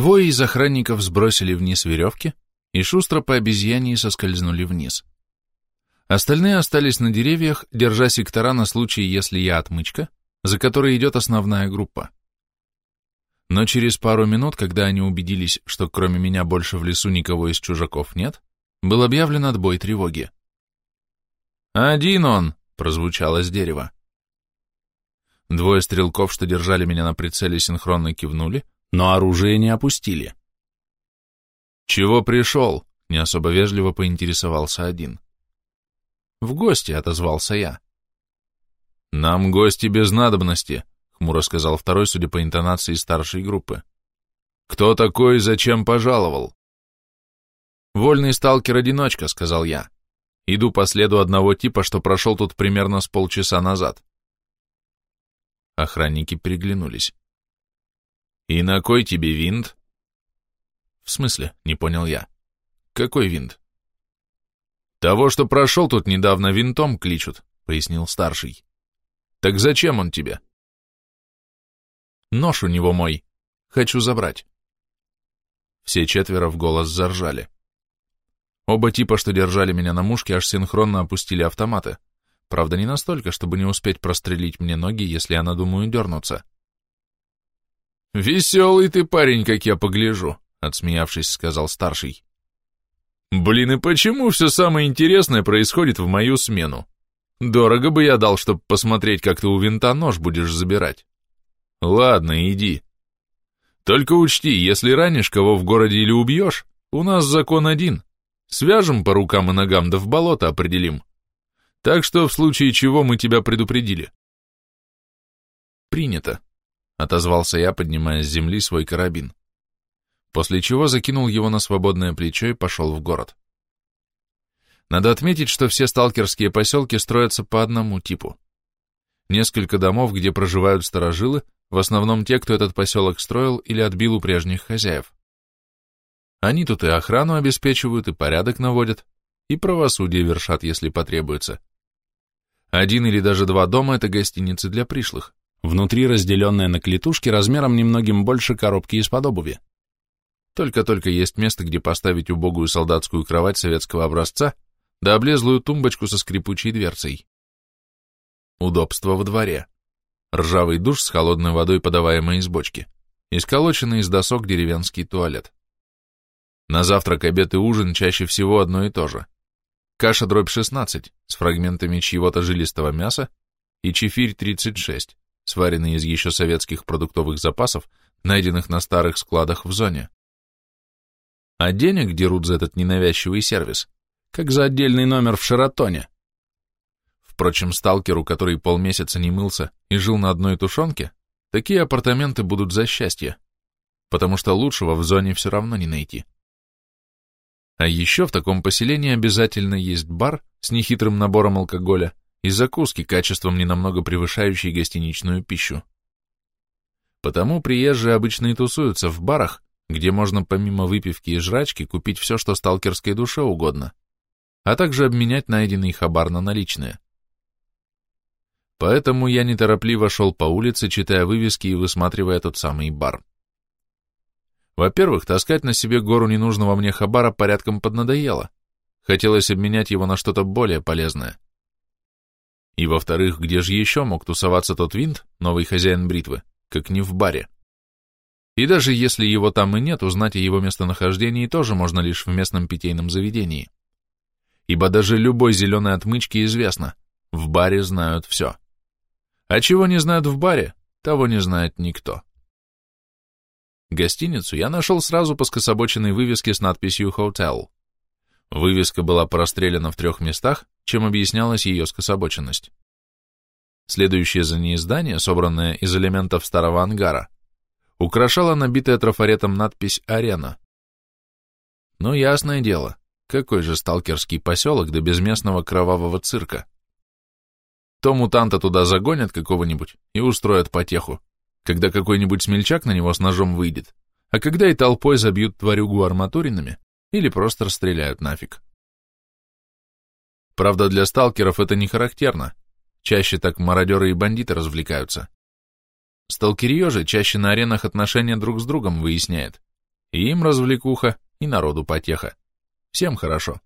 Двое из охранников сбросили вниз веревки и шустро по обезьянии соскользнули вниз. Остальные остались на деревьях, держа сектора на случай, если я отмычка, за которой идет основная группа. Но через пару минут, когда они убедились, что кроме меня больше в лесу никого из чужаков нет, был объявлен отбой тревоги. «Один он!» — прозвучало с дерева. Двое стрелков, что держали меня на прицеле, синхронно кивнули, но оружие не опустили. «Чего пришел?» — не особо вежливо поинтересовался один. «В гости», — отозвался я. «Нам гости без надобности», — хмуро сказал второй, судя по интонации старшей группы. «Кто такой и зачем пожаловал?» «Вольный сталкер-одиночка», — сказал я. «Иду по следу одного типа, что прошел тут примерно с полчаса назад». Охранники переглянулись. «И на кой тебе винт?» «В смысле?» — не понял я. «Какой винт?» «Того, что прошел тут недавно, винтом кличут», — пояснил старший. «Так зачем он тебе?» «Нож у него мой. Хочу забрать». Все четверо в голос заржали. Оба типа, что держали меня на мушке, аж синхронно опустили автоматы. Правда, не настолько, чтобы не успеть прострелить мне ноги, если я надумаю дернуться. «Веселый ты парень, как я погляжу», — отсмеявшись, сказал старший. «Блин, и почему все самое интересное происходит в мою смену? Дорого бы я дал, чтобы посмотреть, как ты у винта нож будешь забирать. Ладно, иди. Только учти, если ранишь кого в городе или убьешь, у нас закон один. Свяжем по рукам и ногам, да в болото определим. Так что в случае чего мы тебя предупредили». «Принято», отозвался я, поднимая с земли свой карабин. После чего закинул его на свободное плечо и пошел в город. Надо отметить, что все сталкерские поселки строятся по одному типу. Несколько домов, где проживают старожилы, в основном те, кто этот поселок строил или отбил у прежних хозяев. Они тут и охрану обеспечивают, и порядок наводят, и правосудие вершат, если потребуется. Один или даже два дома – это гостиницы для пришлых внутри разделенная на клетушки размером немногим больше коробки из-под обуви. Только-только есть место, где поставить убогую солдатскую кровать советского образца, да облезлую тумбочку со скрипучей дверцей. Удобство в дворе. Ржавый душ с холодной водой, подаваемой из бочки, и сколоченный из досок деревенский туалет. На завтрак, обед и ужин чаще всего одно и то же. Каша дробь 16 с фрагментами чьего-то жилистого мяса и чефирь 36 сваренные из еще советских продуктовых запасов, найденных на старых складах в зоне. А денег дерут за этот ненавязчивый сервис, как за отдельный номер в Шератоне. Впрочем, сталкеру, который полмесяца не мылся и жил на одной тушенке, такие апартаменты будут за счастье, потому что лучшего в зоне все равно не найти. А еще в таком поселении обязательно есть бар с нехитрым набором алкоголя, и закуски, качеством ненамного превышающие гостиничную пищу. Потому приезжие обычно и тусуются в барах, где можно помимо выпивки и жрачки купить все, что сталкерской душе угодно, а также обменять найденный хабар на наличные. Поэтому я неторопливо шел по улице, читая вывески и высматривая тот самый бар. Во-первых, таскать на себе гору ненужного мне хабара порядком поднадоело. Хотелось обменять его на что-то более полезное. И во-вторых, где же еще мог тусоваться тот винт, новый хозяин бритвы, как не в баре? И даже если его там и нет, узнать о его местонахождении тоже можно лишь в местном питейном заведении. Ибо даже любой зеленой отмычке известно, в баре знают все. А чего не знают в баре, того не знает никто. Гостиницу я нашел сразу по скособоченной вывеске с надписью «Hotel». Вывеска была прострелена в трех местах, чем объяснялась ее скособоченность. Следующее за ней здание, собранное из элементов старого ангара, украшала набитая трафаретом надпись «Арена». Но ясное дело, какой же сталкерский поселок до безместного кровавого цирка? То мутанта туда загонят какого-нибудь и устроят потеху, когда какой-нибудь смельчак на него с ножом выйдет, а когда и толпой забьют тварюгу арматуринами или просто расстреляют нафиг. Правда, для сталкеров это не характерно. Чаще так мародеры и бандиты развлекаются. Сталкерье же чаще на аренах отношения друг с другом выясняет, И им развлекуха, и народу потеха. Всем хорошо.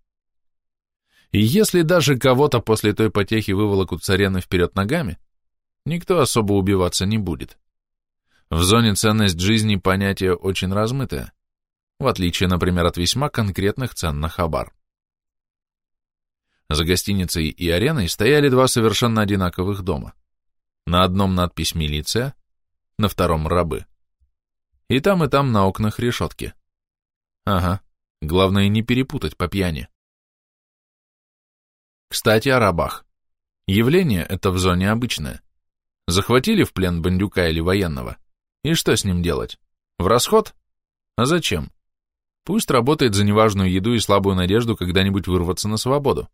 И если даже кого-то после той потехи выволокут с арены вперед ногами, никто особо убиваться не будет. В зоне ценность жизни понятие очень размытое, в отличие, например, от весьма конкретных цен на хабар. За гостиницей и ареной стояли два совершенно одинаковых дома. На одном надпись «Милиция», на втором «Рабы». И там, и там на окнах решетки. Ага, главное не перепутать по пьяни. Кстати, о рабах. Явление это в зоне обычное. Захватили в плен бандюка или военного. И что с ним делать? В расход? А зачем? Пусть работает за неважную еду и слабую надежду когда-нибудь вырваться на свободу.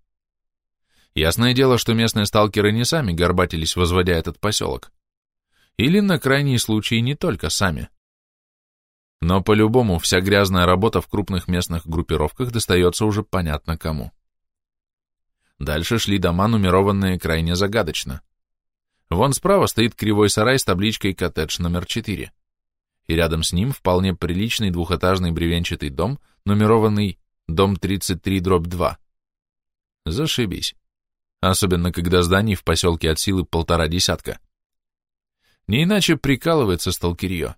Ясное дело, что местные сталкеры не сами горбатились, возводя этот поселок. Или, на крайний случай, не только сами. Но по-любому вся грязная работа в крупных местных группировках достается уже понятно кому. Дальше шли дома, нумерованные крайне загадочно. Вон справа стоит кривой сарай с табличкой «Коттедж номер 4». И рядом с ним вполне приличный двухэтажный бревенчатый дом, нумерованный «Дом 33-2». Зашибись. Особенно, когда зданий в поселке от силы полтора десятка. Не иначе прикалывается сталкерье.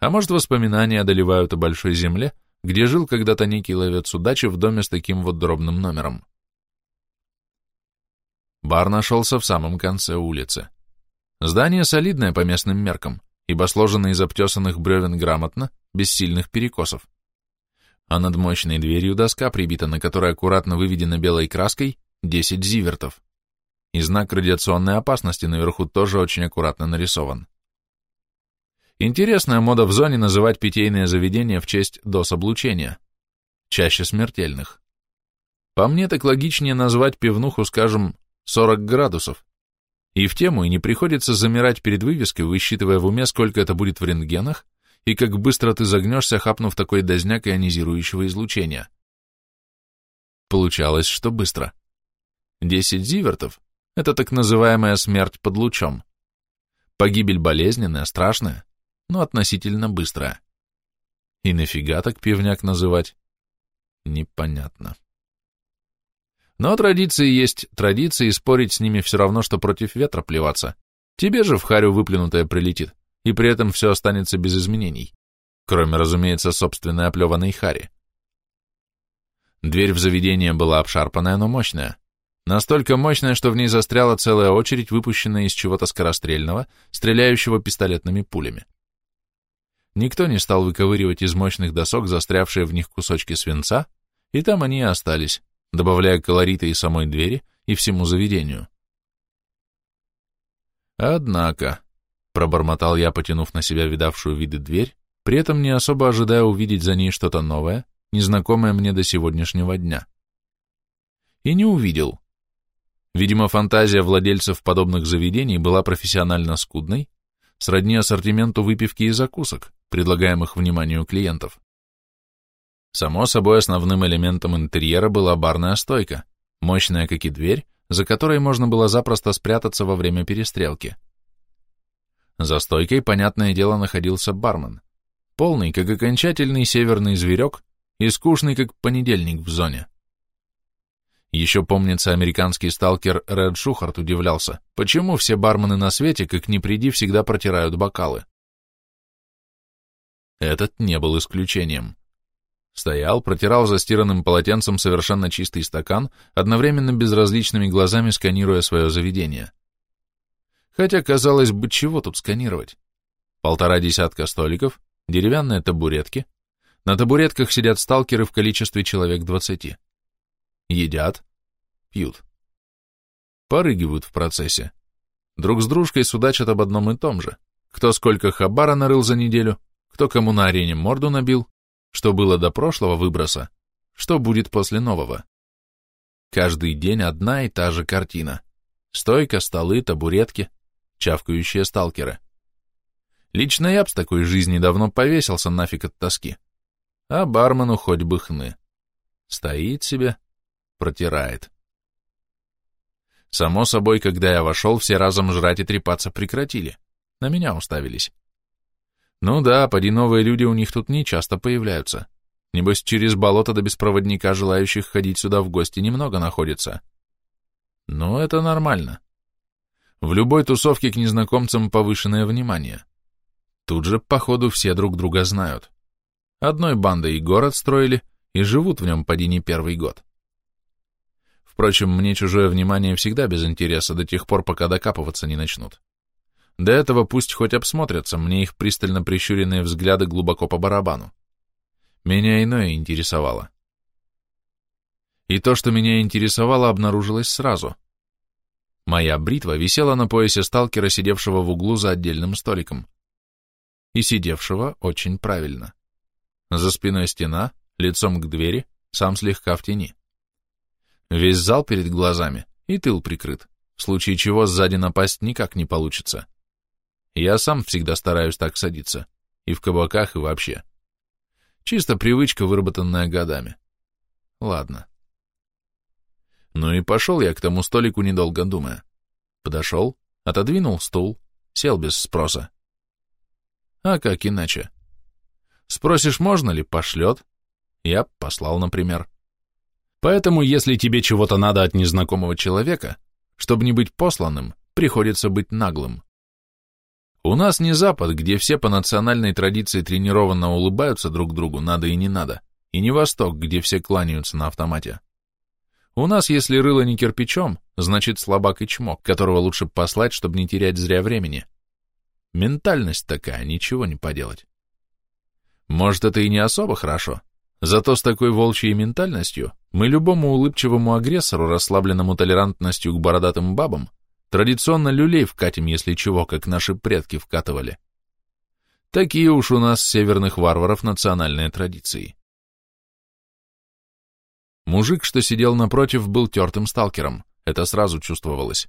А может, воспоминания одолевают о большой земле, где жил когда-то некий ловец удачи в доме с таким вот дробным номером. Бар нашелся в самом конце улицы. Здание солидное по местным меркам, ибо сложено из обтесанных бревен грамотно, без сильных перекосов. А над мощной дверью доска прибита, на которой аккуратно выведена белой краской 10 зивертов. И знак радиационной опасности наверху тоже очень аккуратно нарисован. Интересная мода в зоне называть питейные заведения в честь дособлучения, чаще смертельных. По мне так логичнее назвать пивнуху, скажем, 40 градусов. И в тему и не приходится замирать перед вывеской, высчитывая в уме, сколько это будет в рентгенах, и как быстро ты загнешься, хапнув такой дозняк ионизирующего излучения. Получалось, что быстро. 10 зивертов — это так называемая смерть под лучом. Погибель болезненная, страшная, но относительно быстрая. И нафига так пивняк называть? Непонятно. Но традиции есть традиции, спорить с ними все равно, что против ветра плеваться. Тебе же в харю выплюнутое прилетит, и при этом все останется без изменений. Кроме, разумеется, собственной оплеванной хари. Дверь в заведение была обшарпанная, но мощная. Настолько мощная, что в ней застряла целая очередь, выпущенная из чего-то скорострельного, стреляющего пистолетными пулями. Никто не стал выковыривать из мощных досок застрявшие в них кусочки свинца, и там они и остались, добавляя колорита и самой двери, и всему заведению. Однако, пробормотал я, потянув на себя видавшую виды дверь, при этом не особо ожидая увидеть за ней что-то новое, незнакомое мне до сегодняшнего дня. И не увидел. Видимо, фантазия владельцев подобных заведений была профессионально скудной, сродни ассортименту выпивки и закусок, предлагаемых вниманию клиентов. Само собой, основным элементом интерьера была барная стойка, мощная, как и дверь, за которой можно было запросто спрятаться во время перестрелки. За стойкой, понятное дело, находился бармен, полный, как окончательный северный зверек, и скучный, как понедельник в зоне. Еще помнится, американский сталкер Ред Шухарт удивлялся, почему все бармены на свете, как ни приди, всегда протирают бокалы. Этот не был исключением. Стоял, протирал застиранным полотенцем совершенно чистый стакан, одновременно безразличными глазами сканируя свое заведение. Хотя, казалось бы, чего тут сканировать? Полтора десятка столиков, деревянные табуретки. На табуретках сидят сталкеры в количестве человек двадцати. Едят, пьют. Порыгивают в процессе. Друг с дружкой судачат об одном и том же. Кто сколько хабара нарыл за неделю, кто кому на арене морду набил, что было до прошлого выброса, что будет после нового. Каждый день одна и та же картина. Стойка, столы, табуретки, чавкающие сталкеры. Лично я б с такой жизни давно повесился нафиг от тоски. А бармену хоть бы хны. Стоит себе, протирает. Само собой, когда я вошел, все разом жрать и трепаться прекратили. На меня уставились. Ну да, поди новые люди у них тут не часто появляются. Небось, через болото до беспроводника желающих ходить сюда в гости немного находится. Но это нормально. В любой тусовке к незнакомцам повышенное внимание. Тут же, походу, все друг друга знают. Одной бандой и город строили, и живут в нем поди не первый год. Впрочем, мне чужое внимание всегда без интереса до тех пор, пока докапываться не начнут. До этого пусть хоть обсмотрятся, мне их пристально прищуренные взгляды глубоко по барабану. Меня иное интересовало. И то, что меня интересовало, обнаружилось сразу. Моя бритва висела на поясе сталкера, сидевшего в углу за отдельным столиком. И сидевшего очень правильно. За спиной стена, лицом к двери, сам слегка в тени. Весь зал перед глазами и тыл прикрыт, в случае чего сзади напасть никак не получится. Я сам всегда стараюсь так садиться, и в кабаках, и вообще. Чисто привычка, выработанная годами. Ладно. Ну и пошел я к тому столику, недолго думая. Подошел, отодвинул стул, сел без спроса. А как иначе? Спросишь, можно ли, пошлет. Я послал, например. Поэтому, если тебе чего-то надо от незнакомого человека, чтобы не быть посланным, приходится быть наглым. У нас не Запад, где все по национальной традиции тренированно улыбаются друг другу, надо и не надо, и не Восток, где все кланяются на автомате. У нас, если рыло не кирпичом, значит слабак и чмок, которого лучше послать, чтобы не терять зря времени. Ментальность такая, ничего не поделать. Может, это и не особо хорошо, зато с такой волчьей ментальностью мы любому улыбчивому агрессору, расслабленному толерантностью к бородатым бабам, традиционно люлей вкатим, если чего, как наши предки вкатывали. Такие уж у нас северных варваров национальные традиции. Мужик, что сидел напротив, был тертым сталкером, это сразу чувствовалось.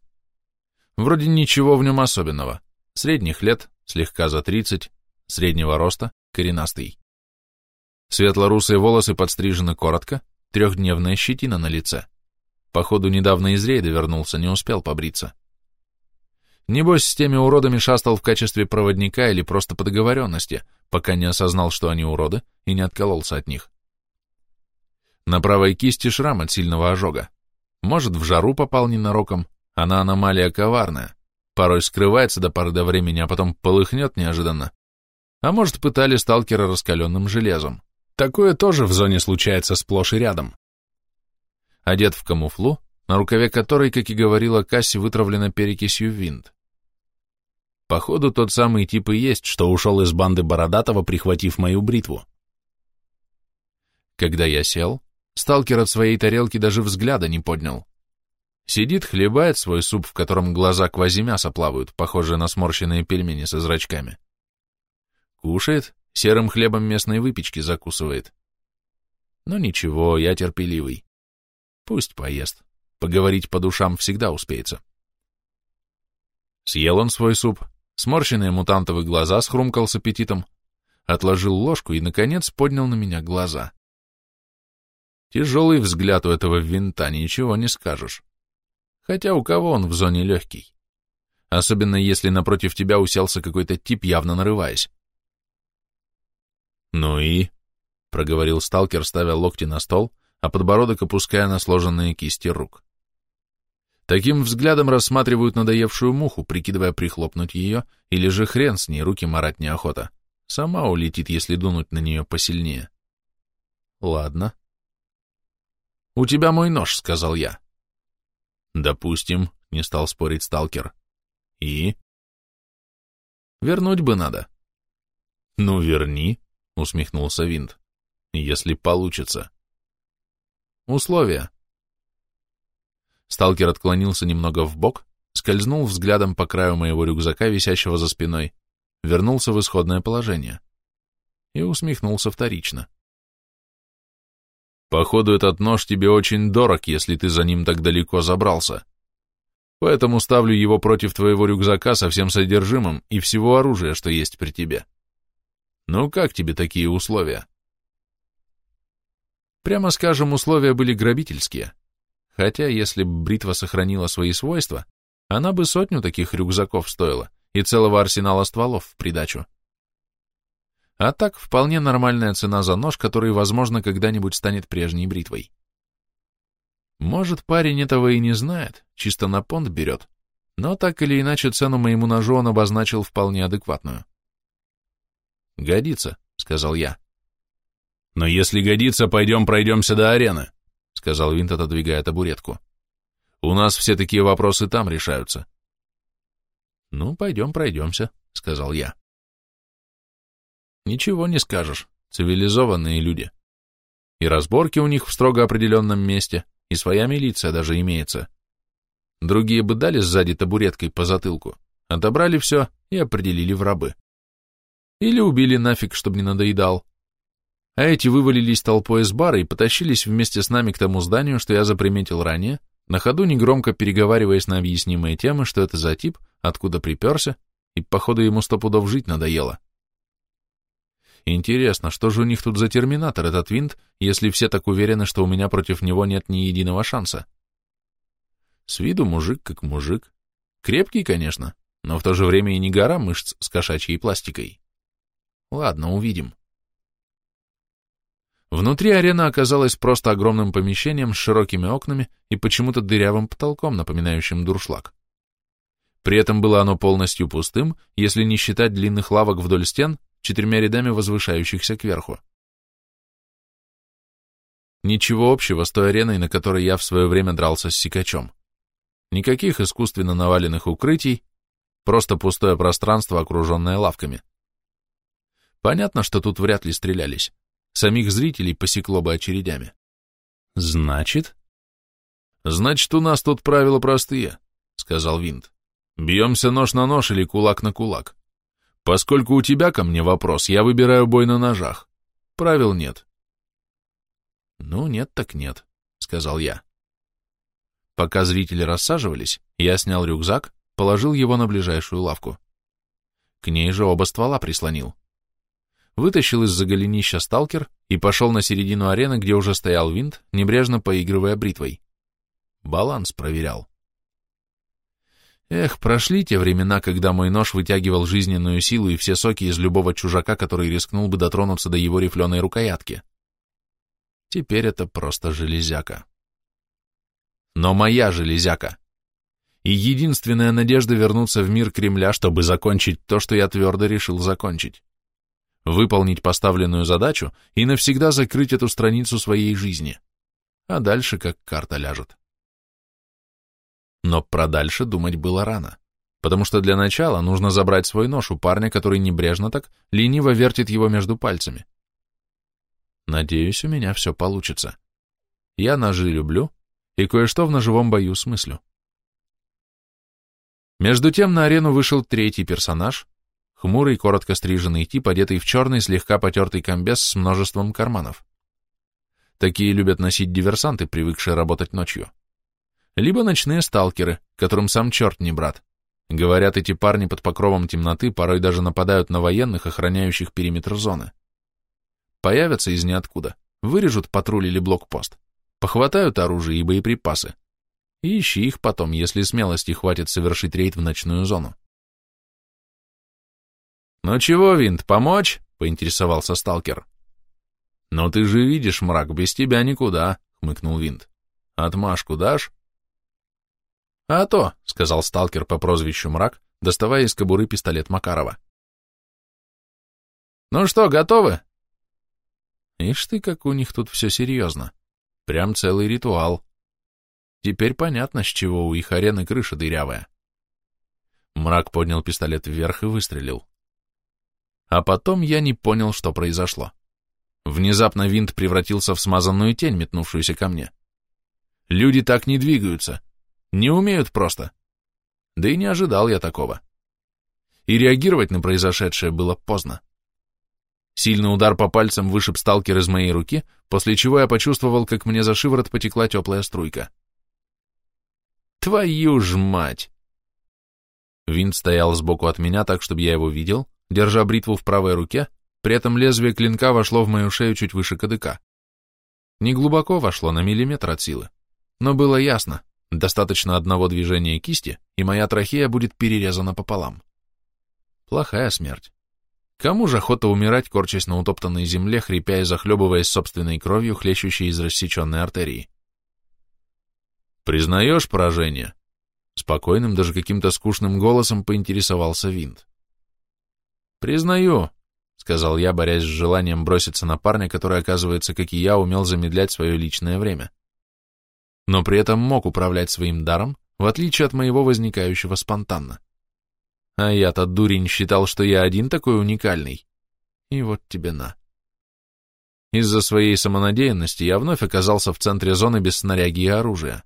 Вроде ничего в нем особенного. Средних лет, слегка за тридцать, среднего роста, коренастый. Светло-русые волосы подстрижены коротко, трехдневная щетина на лице. Походу, недавно из рейда вернулся, не успел побриться. Небось, с теми уродами шастал в качестве проводника или просто по договоренности, пока не осознал, что они уроды, и не откололся от них. На правой кисти шрам от сильного ожога. Может, в жару попал ненароком, она аномалия коварная, порой скрывается до поры до времени, а потом полыхнет неожиданно. А может, пытали сталкера раскаленным железом. Такое тоже в зоне случается сплошь и рядом. Одет в камуфлу, на рукаве которой, как и говорила Касси, вытравлена перекисью винт. Походу, тот самый тип и есть, что ушел из банды Бородатого, прихватив мою бритву. Когда я сел, сталкер от своей тарелки даже взгляда не поднял. Сидит, хлебает свой суп, в котором глаза квазимяса плавают, похожие на сморщенные пельмени со зрачками. Кушает, серым хлебом местной выпечки закусывает. Но ничего, я терпеливый. Пусть поест. Поговорить по душам всегда успеется. Съел он свой суп, сморщенные мутантовые глаза схрумкал с аппетитом, отложил ложку и, наконец, поднял на меня глаза. Тяжелый взгляд у этого винта, ничего не скажешь. Хотя у кого он в зоне легкий? Особенно если напротив тебя уселся какой-то тип, явно нарываясь. «Ну и?» — проговорил сталкер, ставя локти на стол, а подбородок опуская на сложенные кисти рук. Таким взглядом рассматривают надоевшую муху, прикидывая прихлопнуть ее, или же хрен с ней, руки марать неохота. Сама улетит, если дунуть на нее посильнее. Ладно. «У тебя мой нож», — сказал я. «Допустим», — не стал спорить сталкер. «И?» «Вернуть бы надо». «Ну, верни», усмехнулся Винт. Если получится. Условия. Сталкер отклонился немного в бок, скользнул взглядом по краю моего рюкзака, висящего за спиной, вернулся в исходное положение и усмехнулся вторично. Походу, этот нож тебе очень дорог, если ты за ним так далеко забрался. Поэтому ставлю его против твоего рюкзака со всем содержимым и всего оружия, что есть при тебе. Ну как тебе такие условия? Прямо скажем, условия были грабительские. Хотя, если бы бритва сохранила свои свойства, она бы сотню таких рюкзаков стоила и целого арсенала стволов в придачу. А так, вполне нормальная цена за нож, который, возможно, когда-нибудь станет прежней бритвой. Может, парень этого и не знает, чисто на понт берет, но так или иначе цену моему ножу он обозначил вполне адекватную. «Годится», — сказал я. «Но если годится, пойдем пройдемся до арены», — сказал Винт, отодвигая табуретку. «У нас все такие вопросы там решаются». «Ну, пойдем пройдемся», — сказал я. Ничего не скажешь, цивилизованные люди. И разборки у них в строго определенном месте, и своя милиция даже имеется. Другие бы дали сзади табуреткой по затылку, отобрали все и определили в рабы. Или убили нафиг, чтобы не надоедал. А эти вывалились толпой из бара и потащились вместе с нами к тому зданию, что я заприметил ранее, на ходу негромко переговариваясь на объяснимые темы, что это за тип, откуда приперся, и, походу, ему сто пудов жить надоело. Интересно, что же у них тут за терминатор, этот винт, если все так уверены, что у меня против него нет ни единого шанса? С виду мужик как мужик. Крепкий, конечно, но в то же время и не гора мышц с кошачьей пластикой. Ладно, увидим. Внутри арена оказалась просто огромным помещением с широкими окнами и почему-то дырявым потолком, напоминающим дуршлаг. При этом было оно полностью пустым, если не считать длинных лавок вдоль стен четырьмя рядами возвышающихся кверху. Ничего общего с той ареной, на которой я в свое время дрался с сикачом. Никаких искусственно наваленных укрытий, просто пустое пространство, окруженное лавками. Понятно, что тут вряд ли стрелялись. Самих зрителей посекло бы очередями. Значит? Значит, у нас тут правила простые, сказал Винт. Бьемся нож на нож или кулак на кулак. Поскольку у тебя ко мне вопрос, я выбираю бой на ножах. Правил нет. Ну, нет так нет, сказал я. Пока зрители рассаживались, я снял рюкзак, положил его на ближайшую лавку. К ней же оба ствола прислонил. Вытащил из-за голенища сталкер и пошел на середину арены, где уже стоял винт, небрежно поигрывая бритвой. Баланс проверял. Эх, прошли те времена, когда мой нож вытягивал жизненную силу и все соки из любого чужака, который рискнул бы дотронуться до его рифленой рукоятки. Теперь это просто железяка. Но моя железяка. И единственная надежда вернуться в мир Кремля, чтобы закончить то, что я твердо решил закончить. Выполнить поставленную задачу и навсегда закрыть эту страницу своей жизни. А дальше как карта ляжет. Но про дальше думать было рано, потому что для начала нужно забрать свой нож у парня, который небрежно так лениво вертит его между пальцами. Надеюсь, у меня все получится. Я ножи люблю и кое-что в ножевом бою смыслю. Между тем на арену вышел третий персонаж, хмурый, коротко стриженный тип, одетый в черный, слегка потертый комбез с множеством карманов. Такие любят носить диверсанты, привыкшие работать ночью либо ночные сталкеры, которым сам черт не брат. Говорят, эти парни под покровом темноты порой даже нападают на военных, охраняющих периметр зоны. Появятся из ниоткуда, вырежут патруль или блокпост, похватают оружие и боеприпасы. И ищи их потом, если смелости хватит совершить рейд в ночную зону. «Ну чего, Винт, помочь?» — поинтересовался сталкер. «Но ты же видишь, мрак, без тебя никуда», — хмыкнул Винт. «Отмашку дашь?» «А то», — сказал сталкер по прозвищу Мрак, доставая из кобуры пистолет Макарова. «Ну что, готовы?» Ишь ты, как у них тут все серьезно. Прям целый ритуал. Теперь понятно, с чего у их арены крыша дырявая. Мрак поднял пистолет вверх и выстрелил. А потом я не понял, что произошло. Внезапно винт превратился в смазанную тень, метнувшуюся ко мне. Люди так не двигаются. Не умеют просто. Да и не ожидал я такого. И реагировать на произошедшее было поздно. Сильный удар по пальцам вышиб сталкер из моей руки, после чего я почувствовал, как мне за шиворот потекла теплая струйка. Твою ж мать! Винт стоял сбоку от меня так, чтобы я его видел, держа бритву в правой руке, при этом лезвие клинка вошло в мою шею чуть выше кадыка. Не глубоко вошло, на миллиметр от силы, но было ясно, Достаточно одного движения кисти, и моя трахея будет перерезана пополам. Плохая смерть. Кому же охота умирать, корчась на утоптанной земле, хрипя и захлебываясь собственной кровью, хлещущей из рассеченной артерии? «Признаешь поражение?» Спокойным, даже каким-то скучным голосом поинтересовался Винт. «Признаю», — сказал я, борясь с желанием броситься на парня, который, оказывается, как и я, умел замедлять свое личное время. Но при этом мог управлять своим даром, в отличие от моего возникающего спонтанно. А я-то, дурень, считал, что я один такой уникальный. И вот тебе на. Из-за своей самонадеянности я вновь оказался в центре зоны без снаряги и оружия.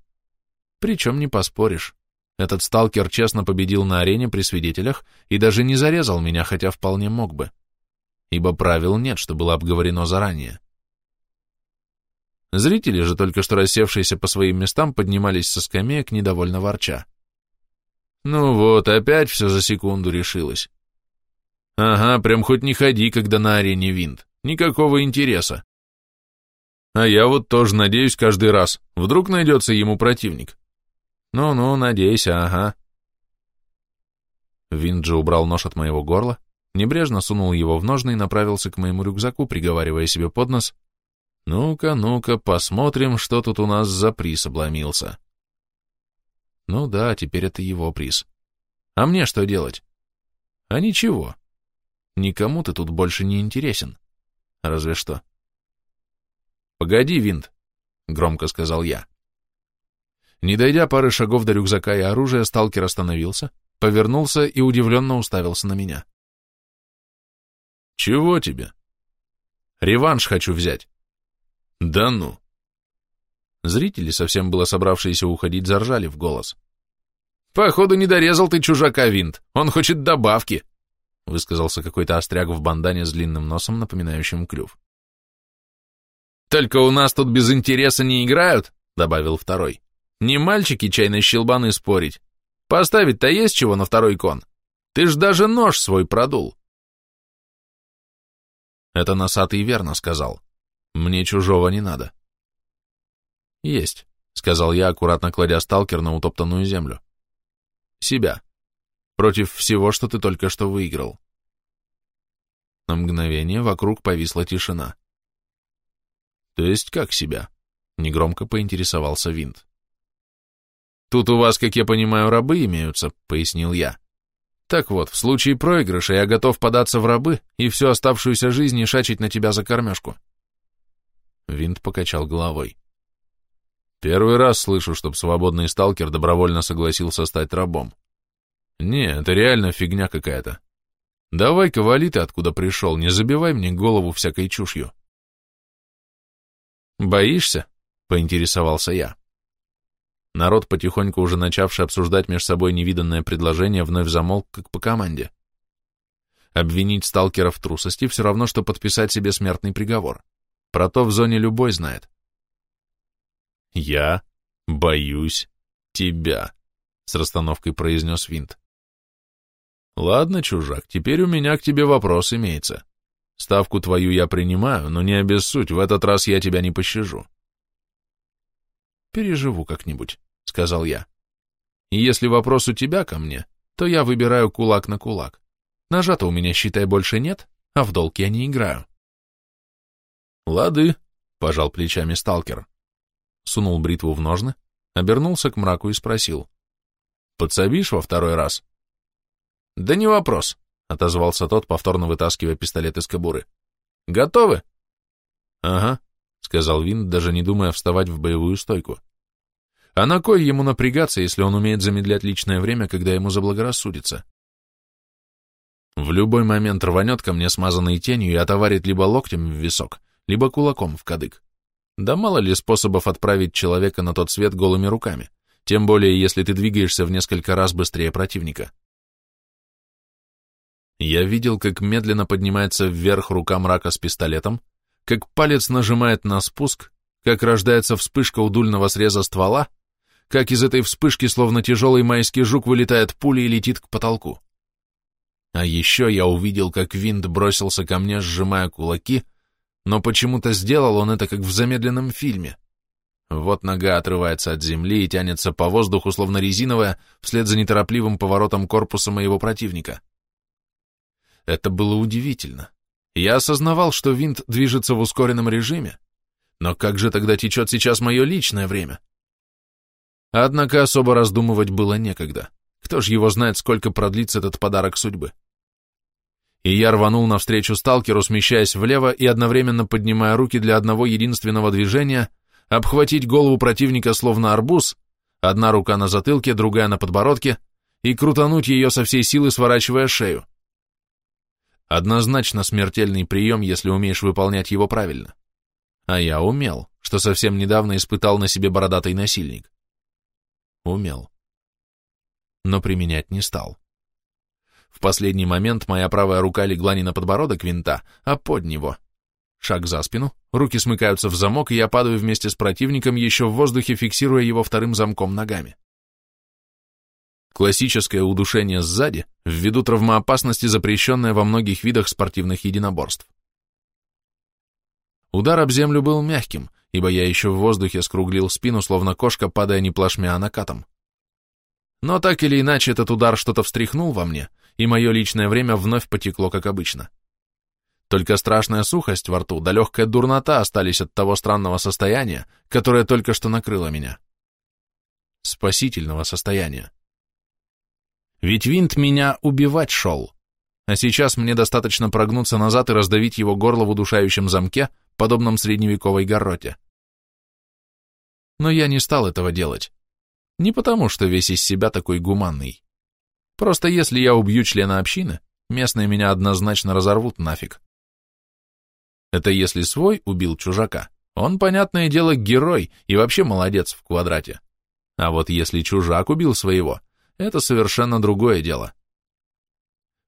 Причем не поспоришь. Этот сталкер честно победил на арене при свидетелях и даже не зарезал меня, хотя вполне мог бы. Ибо правил нет, что было обговорено заранее. Зрители же, только что рассевшиеся по своим местам, поднимались со скамеек, недовольно ворча. Ну вот, опять все за секунду решилось. Ага, прям хоть не ходи, когда на арене винт. Никакого интереса. А я вот тоже надеюсь каждый раз. Вдруг найдется ему противник. Ну-ну, надейся, ага. Винджи убрал нож от моего горла, небрежно сунул его в ножны и направился к моему рюкзаку, приговаривая себе под нос, «Ну-ка, ну-ка, посмотрим, что тут у нас за приз обломился». Ну да, теперь это его приз. А мне что делать? А ничего. Никому ты тут больше не интересен. Разве что. «Погоди, Винт», — громко сказал я. Не дойдя пары шагов до рюкзака и оружия, сталкер остановился, повернулся и удивленно уставился на меня. «Чего тебе?» «Реванш хочу взять». «Да ну!» Зрители, совсем было собравшиеся уходить, заржали в голос. «Походу, не дорезал ты чужака, Винт. Он хочет добавки», — высказался какой-то остряк в бандане с длинным носом, напоминающим клюв. «Только у нас тут без интереса не играют», — добавил второй. «Не мальчики чайной щелбаны спорить. Поставить-то есть чего на второй кон? Ты ж даже нож свой продул». Это носатый верно сказал. Мне чужого не надо. «Есть», — сказал я, аккуратно кладя сталкер на утоптанную землю. «Себя. Против всего, что ты только что выиграл». На мгновение вокруг повисла тишина. «То есть как себя?» — негромко поинтересовался Винт. «Тут у вас, как я понимаю, рабы имеются», — пояснил я. «Так вот, в случае проигрыша я готов податься в рабы и всю оставшуюся жизнь и шачить на тебя за кормежку». Винт покачал головой. Первый раз слышу, чтоб свободный сталкер добровольно согласился стать рабом. Не, это реально фигня какая-то. Давай-ка вали ты откуда пришел, не забивай мне голову всякой чушью. Боишься? Поинтересовался я. Народ, потихоньку уже начавший обсуждать между собой невиданное предложение, вновь замолк, как по команде. Обвинить сталкера в трусости все равно, что подписать себе смертный приговор. Про то в зоне любой знает. «Я боюсь тебя», — с расстановкой произнес Винт. «Ладно, чужак, теперь у меня к тебе вопрос имеется. Ставку твою я принимаю, но не обессудь, в этот раз я тебя не пощажу». «Переживу как-нибудь», — сказал я. «И если вопрос у тебя ко мне, то я выбираю кулак на кулак. Ножа-то у меня, считай, больше нет, а в долг я не играю». «Лады», — пожал плечами сталкер сунул бритву в ножны, обернулся к мраку и спросил. «Подсобишь во второй раз?» «Да не вопрос», — отозвался тот, повторно вытаскивая пистолет из кобуры. «Готовы?» «Ага», — сказал Вин, даже не думая вставать в боевую стойку. «А на кой ему напрягаться, если он умеет замедлять личное время, когда ему заблагорассудится?» В любой момент рванет ко мне смазанной тенью и отоварит либо локтем в висок, либо кулаком в кадык. Да мало ли способов отправить человека на тот свет голыми руками, тем более если ты двигаешься в несколько раз быстрее противника. Я видел, как медленно поднимается вверх рука мрака с пистолетом, как палец нажимает на спуск, как рождается вспышка у дульного среза ствола, как из этой вспышки, словно тяжелый майский жук, вылетает пуля и летит к потолку. А еще я увидел, как винт бросился ко мне, сжимая кулаки, но почему-то сделал он это как в замедленном фильме. Вот нога отрывается от земли и тянется по воздуху, словно резиновая, вслед за неторопливым поворотом корпуса моего противника. Это было удивительно. Я осознавал, что винт движется в ускоренном режиме, но как же тогда течет сейчас мое личное время? Однако особо раздумывать было некогда. Кто ж его знает, сколько продлится этот подарок судьбы? И я рванул навстречу сталкеру, смещаясь влево и одновременно поднимая руки для одного единственного движения, обхватить голову противника словно арбуз, одна рука на затылке, другая на подбородке, и крутануть ее со всей силы, сворачивая шею. Однозначно смертельный прием, если умеешь выполнять его правильно. А я умел, что совсем недавно испытал на себе бородатый насильник. Умел. Но применять не стал. В последний момент моя правая рука легла не на подбородок винта, а под него. Шаг за спину, руки смыкаются в замок, и я падаю вместе с противником, еще в воздухе фиксируя его вторым замком ногами. Классическое удушение сзади, ввиду травмоопасности, запрещенное во многих видах спортивных единоборств. Удар об землю был мягким, ибо я еще в воздухе скруглил спину, словно кошка, падая не плашмя, а накатом. Но так или иначе этот удар что-то встряхнул во мне, и мое личное время вновь потекло, как обычно. Только страшная сухость во рту да легкая дурнота остались от того странного состояния, которое только что накрыло меня. Спасительного состояния. Ведь винт меня убивать шел. А сейчас мне достаточно прогнуться назад и раздавить его горло в удушающем замке, подобном средневековой гарроте. Но я не стал этого делать. Не потому, что весь из себя такой гуманный. Просто если я убью члена общины, местные меня однозначно разорвут нафиг. Это если свой убил чужака, он, понятное дело, герой и вообще молодец в квадрате. А вот если чужак убил своего, это совершенно другое дело.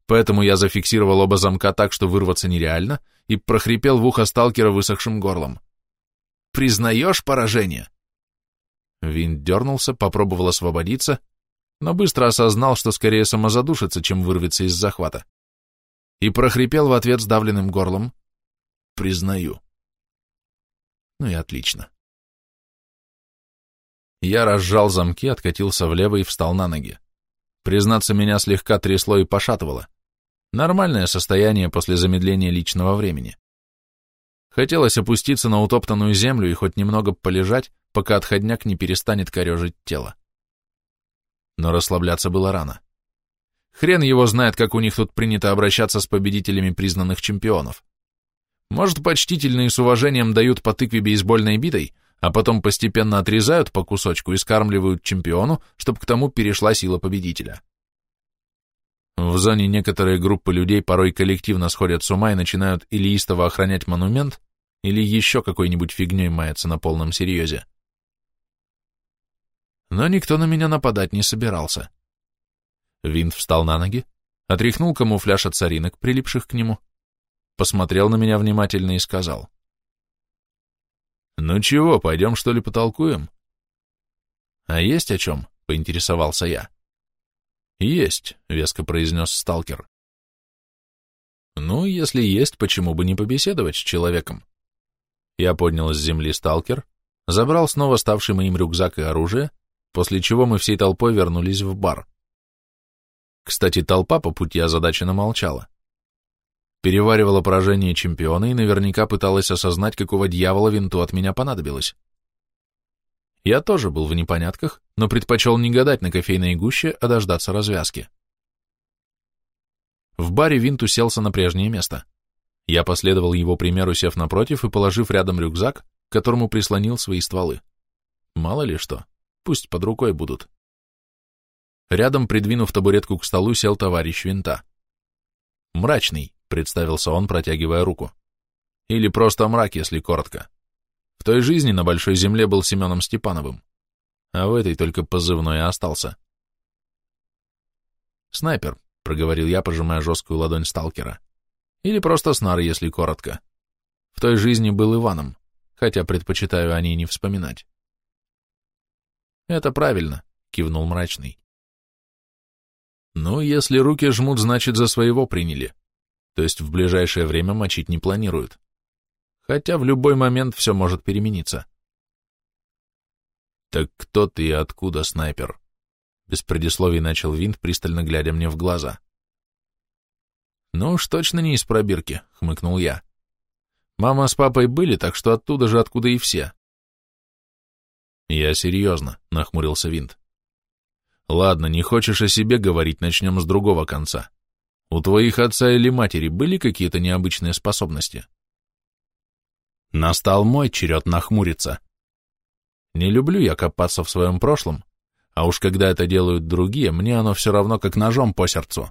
Поэтому я зафиксировал оба замка так, что вырваться нереально, и прохрипел в ухо сталкера высохшим горлом. «Признаешь поражение?» Винт дернулся, попробовал освободиться, но быстро осознал, что скорее самозадушится, чем вырвется из захвата. И прохрипел в ответ сдавленным горлом. «Признаю». Ну и отлично. Я разжал замки, откатился влево и встал на ноги. Признаться, меня слегка трясло и пошатывало. Нормальное состояние после замедления личного времени. Хотелось опуститься на утоптанную землю и хоть немного полежать, пока отходняк не перестанет корежить тело. Но расслабляться было рано. Хрен его знает, как у них тут принято обращаться с победителями признанных чемпионов. Может, почтительно с уважением дают по тыкве бейсбольной битой, а потом постепенно отрезают по кусочку и скармливают чемпиону, чтобы к тому перешла сила победителя. В зоне некоторые группы людей порой коллективно сходят с ума и начинают или истово охранять монумент, или еще какой-нибудь фигней маяться на полном серьезе. Но никто на меня нападать не собирался. Винт встал на ноги, отряхнул камуфляж от соринок, прилипших к нему, посмотрел на меня внимательно и сказал. «Ну чего, пойдем что ли потолкуем?» «А есть о чем?» — поинтересовался я. «Есть», — веско произнес сталкер. «Ну, если есть, почему бы не побеседовать с человеком?» Я поднял с земли сталкер, забрал снова ставший моим рюкзак и оружие, после чего мы всей толпой вернулись в бар. Кстати, толпа по пути озадаченно молчала переваривала поражение чемпиона и наверняка пыталась осознать, какого дьявола винту от меня понадобилось. Я тоже был в непонятках, но предпочел не гадать на кофейной гуще, а дождаться развязки. В баре винт уселся на прежнее место. Я последовал его примеру, сев напротив и положив рядом рюкзак, к которому прислонил свои стволы. Мало ли что, пусть под рукой будут. Рядом, придвинув табуретку к столу, сел товарищ винта. Мрачный, представился он, протягивая руку. Или просто мрак, если коротко. В той жизни на Большой Земле был Семеном Степановым, а в этой только позывной остался. «Снайпер», — проговорил я, пожимая жесткую ладонь сталкера. «Или просто снар, если коротко. В той жизни был Иваном, хотя предпочитаю о ней не вспоминать». «Это правильно», — кивнул мрачный. «Ну, если руки жмут, значит, за своего приняли то есть в ближайшее время мочить не планируют. Хотя в любой момент все может перемениться. «Так кто ты и откуда, снайпер?» Без предисловий начал Винт, пристально глядя мне в глаза. Ну уж точно не из пробирки, хмыкнул я. Мама с папой были, так что оттуда же, откуда и все. Я серьезно, нахмурился Винт. Ладно, не хочешь о себе говорить, начнем с другого конца. У твоих отца или матери были какие-то необычные способности? Настал мой черед нахмуриться. Не люблю я копаться в своем прошлом, а уж когда это делают другие, мне оно все равно как ножом по сердцу.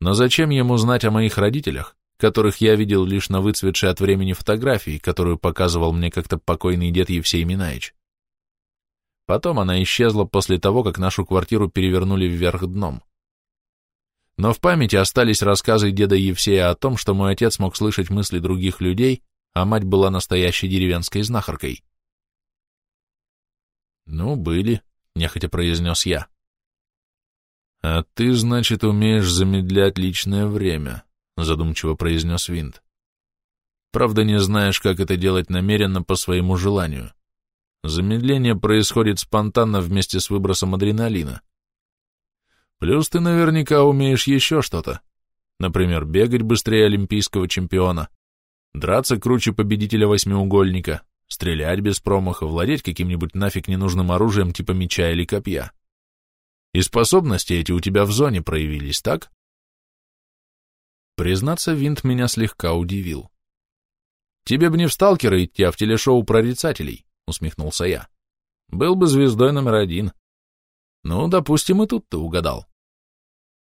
Но зачем ему знать о моих родителях, которых я видел лишь на выцветшей от времени фотографии, которую показывал мне как-то покойный дед Евсей Минаич? Потом она исчезла после того, как нашу квартиру перевернули вверх дном. Но в памяти остались рассказы деда Евсея о том, что мой отец мог слышать мысли других людей, а мать была настоящей деревенской знахаркой. «Ну, были», — нехотя произнес я. «А ты, значит, умеешь замедлять личное время», — задумчиво произнес Винт. «Правда, не знаешь, как это делать намеренно по своему желанию. Замедление происходит спонтанно вместе с выбросом адреналина. Плюс ты наверняка умеешь еще что-то. Например, бегать быстрее олимпийского чемпиона, драться круче победителя восьмиугольника, стрелять без промаха, владеть каким-нибудь нафиг ненужным оружием типа меча или копья. И способности эти у тебя в зоне проявились, так? Признаться, Винт меня слегка удивил. Тебе бы не в сталкеры идти, а в телешоу прорицателей, усмехнулся я. Был бы звездой номер один. Ну, допустим, и тут ты угадал.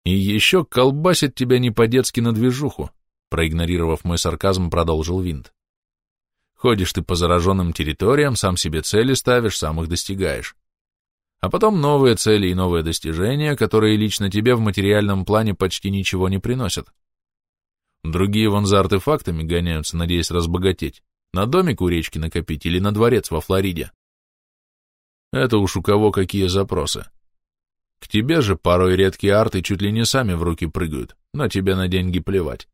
И еще колбасит тебя не по-детски на движуху, проигнорировав мой сарказм, продолжил Винт. Ходишь ты по зараженным территориям, сам себе цели ставишь, сам их достигаешь. А потом новые цели и новые достижения, которые лично тебе в материальном плане почти ничего не приносят. Другие вон за артефактами гоняются, надеясь разбогатеть, на домик у речки накопить или на дворец во Флориде. Это уж у кого какие запросы. К тебе же порой редкие арты чуть ли не сами в руки прыгают, но тебе на деньги плевать.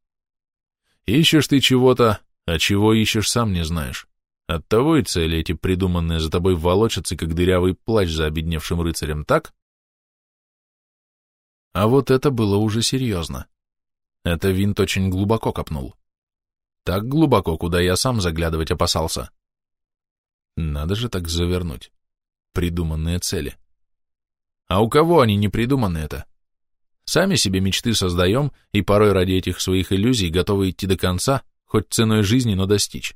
Ищешь ты чего-то, а чего ищешь, сам не знаешь. Оттого и цели эти придуманные за тобой волочатся, как дырявый плащ за обедневшим рыцарем, так? А вот это было уже серьезно. Это винт очень глубоко копнул. Так глубоко, куда я сам заглядывать опасался. Надо же так завернуть. Придуманные цели. А у кого они не придуманы это? Сами себе мечты создаем и порой ради этих своих иллюзий готовы идти до конца, хоть ценой жизни, но достичь.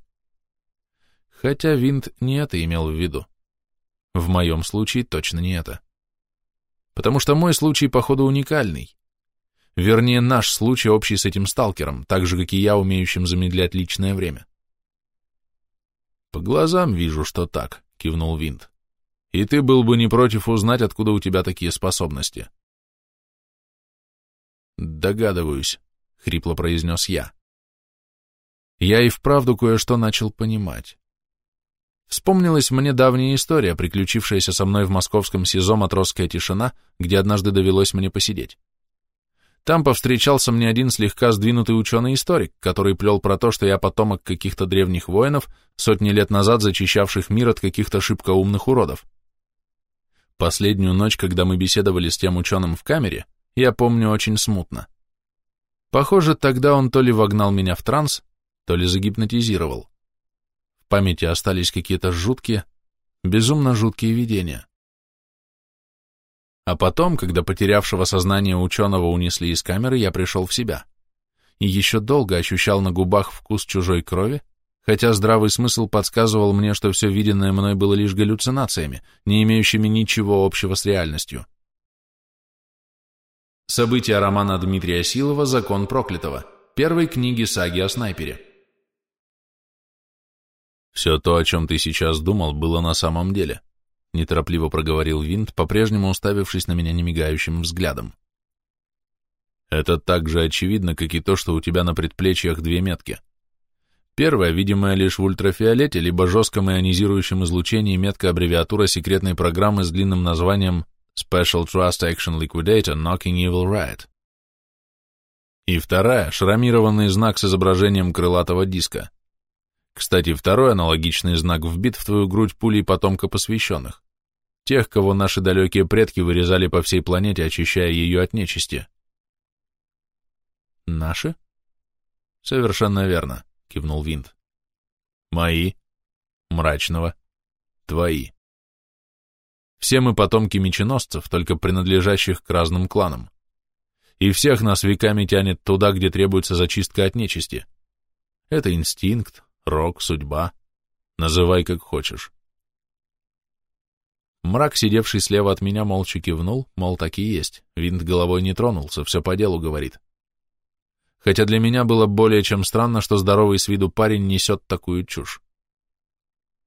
Хотя Винт не это имел в виду. В моем случае точно не это. Потому что мой случай, походу, уникальный. Вернее, наш случай общий с этим сталкером, так же, как и я, умеющим замедлять личное время. «По глазам вижу, что так», — кивнул Винт. И ты был бы не против узнать, откуда у тебя такие способности. Догадываюсь, — хрипло произнес я. Я и вправду кое-что начал понимать. Вспомнилась мне давняя история, приключившаяся со мной в московском СИЗО «Матросская тишина», где однажды довелось мне посидеть. Там повстречался мне один слегка сдвинутый ученый-историк, который плел про то, что я потомок каких-то древних воинов, сотни лет назад зачищавших мир от каких-то шибко умных уродов. Последнюю ночь, когда мы беседовали с тем ученым в камере, я помню очень смутно. Похоже, тогда он то ли вогнал меня в транс, то ли загипнотизировал. В памяти остались какие-то жуткие, безумно жуткие видения. А потом, когда потерявшего сознание ученого унесли из камеры, я пришел в себя. И еще долго ощущал на губах вкус чужой крови, хотя здравый смысл подсказывал мне, что все виденное мной было лишь галлюцинациями, не имеющими ничего общего с реальностью. События романа Дмитрия Силова «Закон проклятого», первой книги саги о снайпере. «Все то, о чем ты сейчас думал, было на самом деле», — неторопливо проговорил Винт, по-прежнему уставившись на меня немигающим взглядом. «Это так же очевидно, как и то, что у тебя на предплечьях две метки. Первая, видимая лишь в ультрафиолете, либо жестком ионизирующем излучении метка аббревиатура секретной программы с длинным названием Special Trust Action Liquidator Knocking Evil Right. И вторая, шрамированный знак с изображением крылатого диска. Кстати, второй аналогичный знак вбит в твою грудь пулей потомка посвященных. Тех, кого наши далекие предки вырезали по всей планете, очищая ее от нечисти. Наши? Совершенно верно, кивнул Винт. Мои. Мрачного. Твои. Все мы потомки меченосцев, только принадлежащих к разным кланам. И всех нас веками тянет туда, где требуется зачистка от нечисти. Это инстинкт, рок, судьба. Называй как хочешь. Мрак, сидевший слева от меня, молча кивнул, мол, так и есть. Винт головой не тронулся, все по делу говорит. Хотя для меня было более чем странно, что здоровый с виду парень несет такую чушь.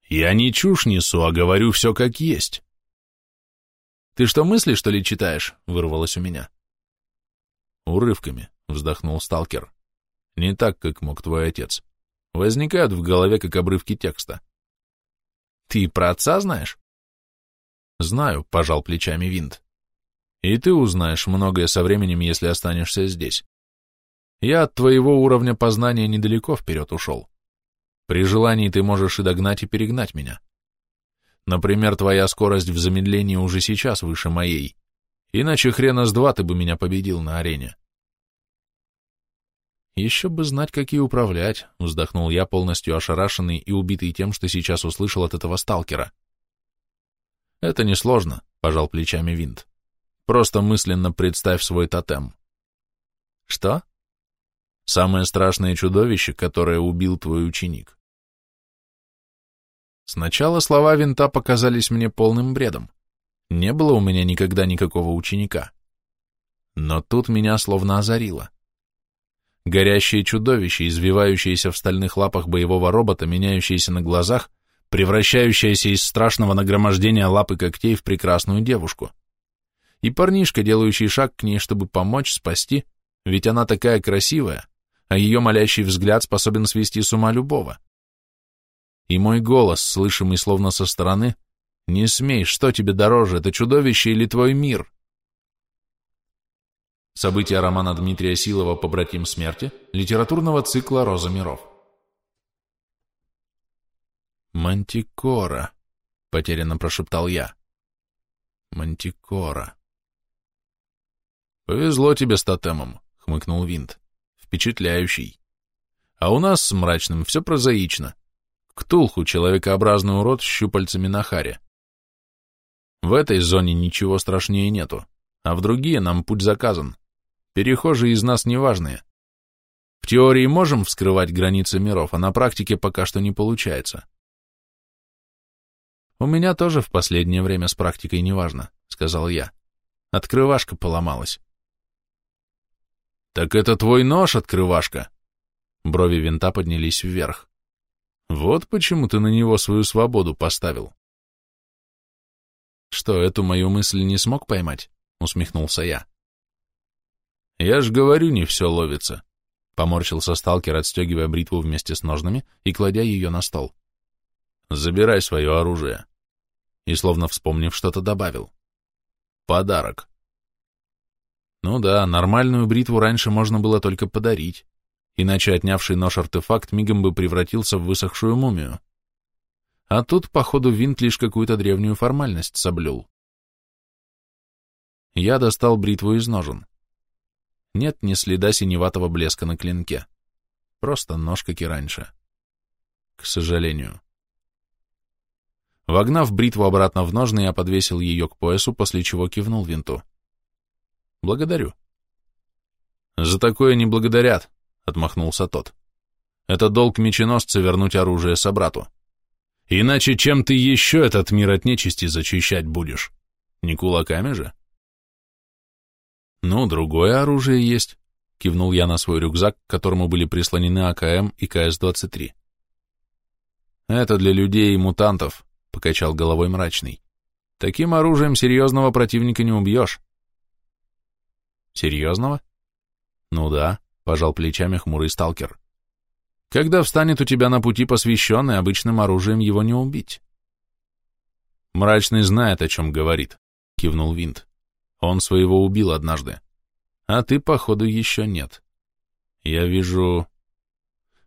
Я не чушь несу, а говорю все как есть. Ты что, мысли, что ли, читаешь? Вырвалось у меня. Урывками, вздохнул сталкер. Не так, как мог твой отец. Возникают в голове, как обрывки текста. Ты про отца знаешь? Знаю, пожал плечами Винт. И ты узнаешь многое со временем, если останешься здесь. Я от твоего уровня познания недалеко вперед ушел. При желании ты можешь и догнать, и перегнать меня. Например, твоя скорость в замедлении уже сейчас выше моей, иначе хрена с два ты бы меня победил на арене. Еще бы знать, какие управлять, вздохнул я, полностью ошарашенный и убитый тем, что сейчас услышал от этого сталкера. Это несложно, пожал плечами Винт. Просто мысленно представь свой тотем. Что? Самое страшное чудовище, которое убил твой ученик. Сначала слова Винта показались мне полным бредом. Не было у меня никогда никакого ученика. Но тут меня словно озарило. Горящее чудовище, извивающееся в стальных лапах боевого робота, меняющееся на глазах, превращающаяся из страшного нагромождения лап и когтей в прекрасную девушку. И парнишка, делающий шаг к ней, чтобы помочь, спасти, ведь она такая красивая, а ее молящий взгляд способен свести с ума любого. И мой голос, слышимый словно со стороны, «Не смей, что тебе дороже, это чудовище или твой мир?» События романа Дмитрия Силова «Побратим смерти» литературного цикла «Роза миров». «Мантикора», — потерянно прошептал я. «Мантикора». «Повезло тебе с тотемом», — хмыкнул Винт. «Впечатляющий. А у нас с мрачным все прозаично. Ктулху — человекообразный урод с щупальцами на харе. В этой зоне ничего страшнее нету, а в другие нам путь заказан. Перехожие из нас неважные. В теории можем вскрывать границы миров, а на практике пока что не получается. «У меня тоже в последнее время с практикой неважно», — сказал я. «Открывашка поломалась». «Так это твой нож, открывашка?» Брови винта поднялись вверх. «Вот почему ты на него свою свободу поставил». «Что, эту мою мысль не смог поймать?» — усмехнулся я. «Я ж говорю, не все ловится», — поморщился сталкер, отстегивая бритву вместе с ножными и кладя ее на стол. «Забирай свое оружие» и, словно вспомнив что-то, добавил. Подарок. Ну да, нормальную бритву раньше можно было только подарить, иначе отнявший нож артефакт мигом бы превратился в высохшую мумию. А тут, походу, винт лишь какую-то древнюю формальность соблюл. Я достал бритву из ножен. Нет ни следа синеватого блеска на клинке. Просто нож, как и раньше. К сожалению. Вогнав бритву обратно в ножны, я подвесил ее к поясу, после чего кивнул винту. «Благодарю». «За такое не благодарят», — отмахнулся тот. «Это долг меченосца вернуть оружие собрату. Иначе чем ты еще этот мир от нечисти зачищать будешь? Не кулаками же?» «Ну, другое оружие есть», — кивнул я на свой рюкзак, к которому были прислонены АКМ и КС-23. «Это для людей и мутантов», — покачал головой мрачный. «Таким оружием серьезного противника не убьешь». «Серьезного?» «Ну да», — пожал плечами хмурый сталкер. «Когда встанет у тебя на пути посвященный, обычным оружием его не убить». «Мрачный знает, о чем говорит», — кивнул Винт. «Он своего убил однажды. А ты, походу, еще нет. Я вижу...»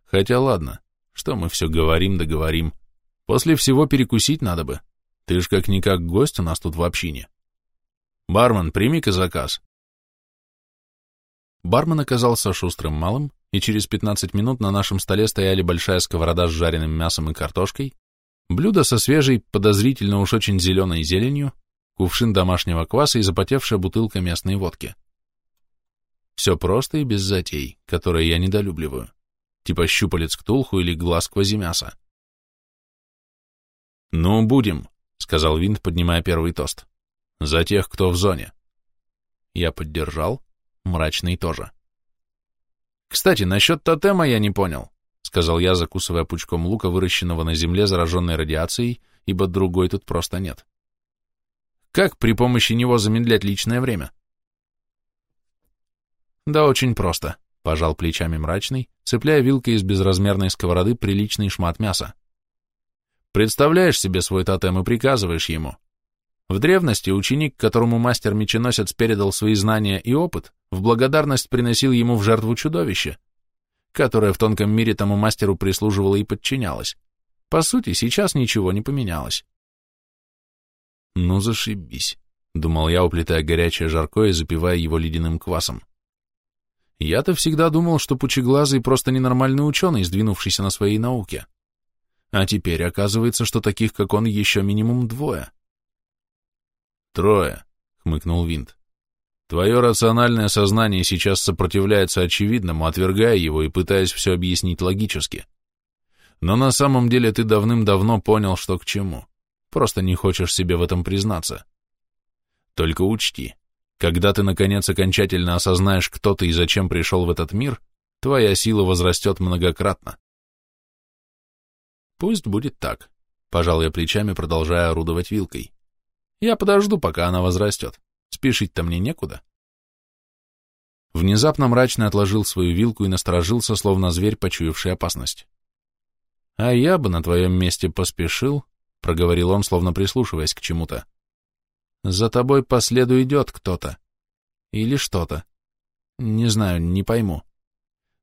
«Хотя ладно, что мы все говорим да. После всего перекусить надо бы. Ты ж как-никак гость у нас тут в общине. Бармен, прими-ка заказ. Бармен оказался шустрым малым, и через 15 минут на нашем столе стояли большая сковорода с жареным мясом и картошкой, блюдо со свежей, подозрительно уж очень зеленой зеленью, кувшин домашнего кваса и запотевшая бутылка местной водки. Все просто и без затей, которые я недолюбливаю, типа щупалец к тулху или глаз квазимяса. «Ну, будем», — сказал Винт, поднимая первый тост. «За тех, кто в зоне». Я поддержал, мрачный тоже. «Кстати, насчет тотема я не понял», — сказал я, закусывая пучком лука, выращенного на земле, зараженной радиацией, ибо другой тут просто нет. «Как при помощи него замедлять личное время?» «Да очень просто», — пожал плечами мрачный, цепляя вилкой из безразмерной сковороды приличный шмат мяса. «Представляешь себе свой тотем и приказываешь ему. В древности ученик, которому мастер-меченосец передал свои знания и опыт, в благодарность приносил ему в жертву чудовище, которое в тонком мире тому мастеру прислуживало и подчинялось. По сути, сейчас ничего не поменялось. «Ну, зашибись», — думал я, уплетая горячее жаркое и запивая его ледяным квасом. Я-то всегда думал, что Пучеглазый просто ненормальный ученый, сдвинувшийся на своей науке. А теперь оказывается, что таких, как он, еще минимум двое. «Трое», — хмыкнул Винт. Твое рациональное сознание сейчас сопротивляется очевидному, отвергая его и пытаясь все объяснить логически. Но на самом деле ты давным-давно понял, что к чему. Просто не хочешь себе в этом признаться. Только учти, когда ты, наконец, окончательно осознаешь, кто ты и зачем пришел в этот мир, твоя сила возрастет многократно. Пусть будет так, пожал я плечами, продолжая орудовать вилкой. Я подожду, пока она возрастет. Спешить-то мне некуда. Внезапно мрачно отложил свою вилку и насторожился, словно зверь, почуявший опасность. «А я бы на твоем месте поспешил», — проговорил он, словно прислушиваясь к чему-то. «За тобой по следу идет кто-то. Или что-то. Не знаю, не пойму.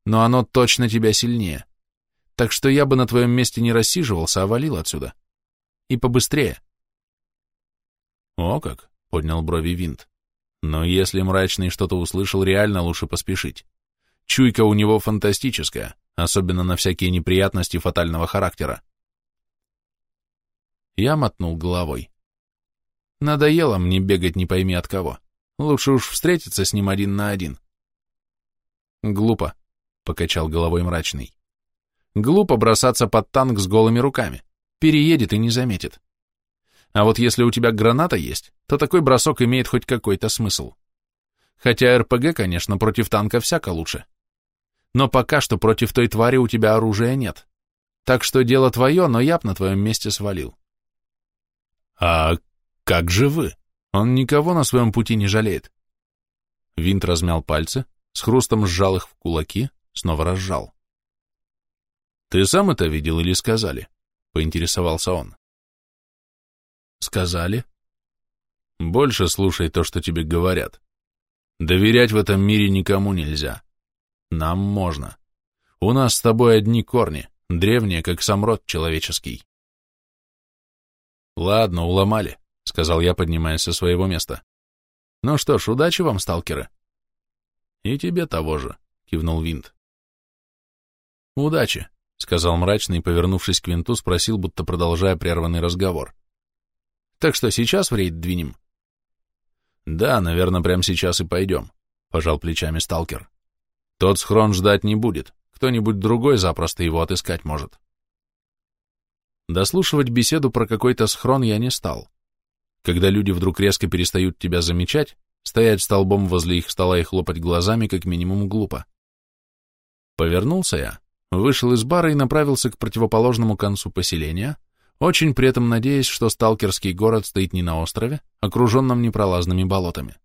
Но оно точно тебя сильнее. Так что я бы на твоем месте не рассиживался, а валил отсюда. И побыстрее». «О как!» — поднял брови винт. «Но если мрачный что-то услышал, реально лучше поспешить. Чуйка у него фантастическая, особенно на всякие неприятности фатального характера». Я мотнул головой. Надоело мне бегать не пойми от кого. Лучше уж встретиться с ним один на один. Глупо, — покачал головой мрачный. Глупо бросаться под танк с голыми руками. Переедет и не заметит. А вот если у тебя граната есть, то такой бросок имеет хоть какой-то смысл. Хотя РПГ, конечно, против танка всяко лучше. Но пока что против той твари у тебя оружия нет. Так что дело твое, но я б на твоем месте свалил. А как же вы? Он никого на своем пути не жалеет. Винт размял пальцы, с хрустом сжал их в кулаки, снова разжал. «Ты сам это видел или сказали?» — поинтересовался он. Сказали. Больше слушай то, что тебе говорят. Доверять в этом мире никому нельзя. Нам можно. У нас с тобой одни корни, древние, как сам род человеческий. Ладно, уломали, сказал я, поднимаясь со своего места. Ну что ж, удачи вам, сталкеры. И тебе того же, кивнул Винт. Удачи, сказал мрачный, повернувшись к Винту, спросил, будто продолжая прерванный разговор. Так что сейчас в рейд двинем? Да, наверное, прямо сейчас и пойдем, пожал плечами сталкер. Тот схрон ждать не будет, кто-нибудь другой запросто его отыскать может. Дослушивать беседу про какой-то схрон я не стал. Когда люди вдруг резко перестают тебя замечать, стоять столбом возле их стола и хлопать глазами как минимум глупо. Повернулся я, вышел из бара и направился к противоположному концу поселения, очень при этом надеясь, что сталкерский город стоит не на острове, окруженном непролазными болотами.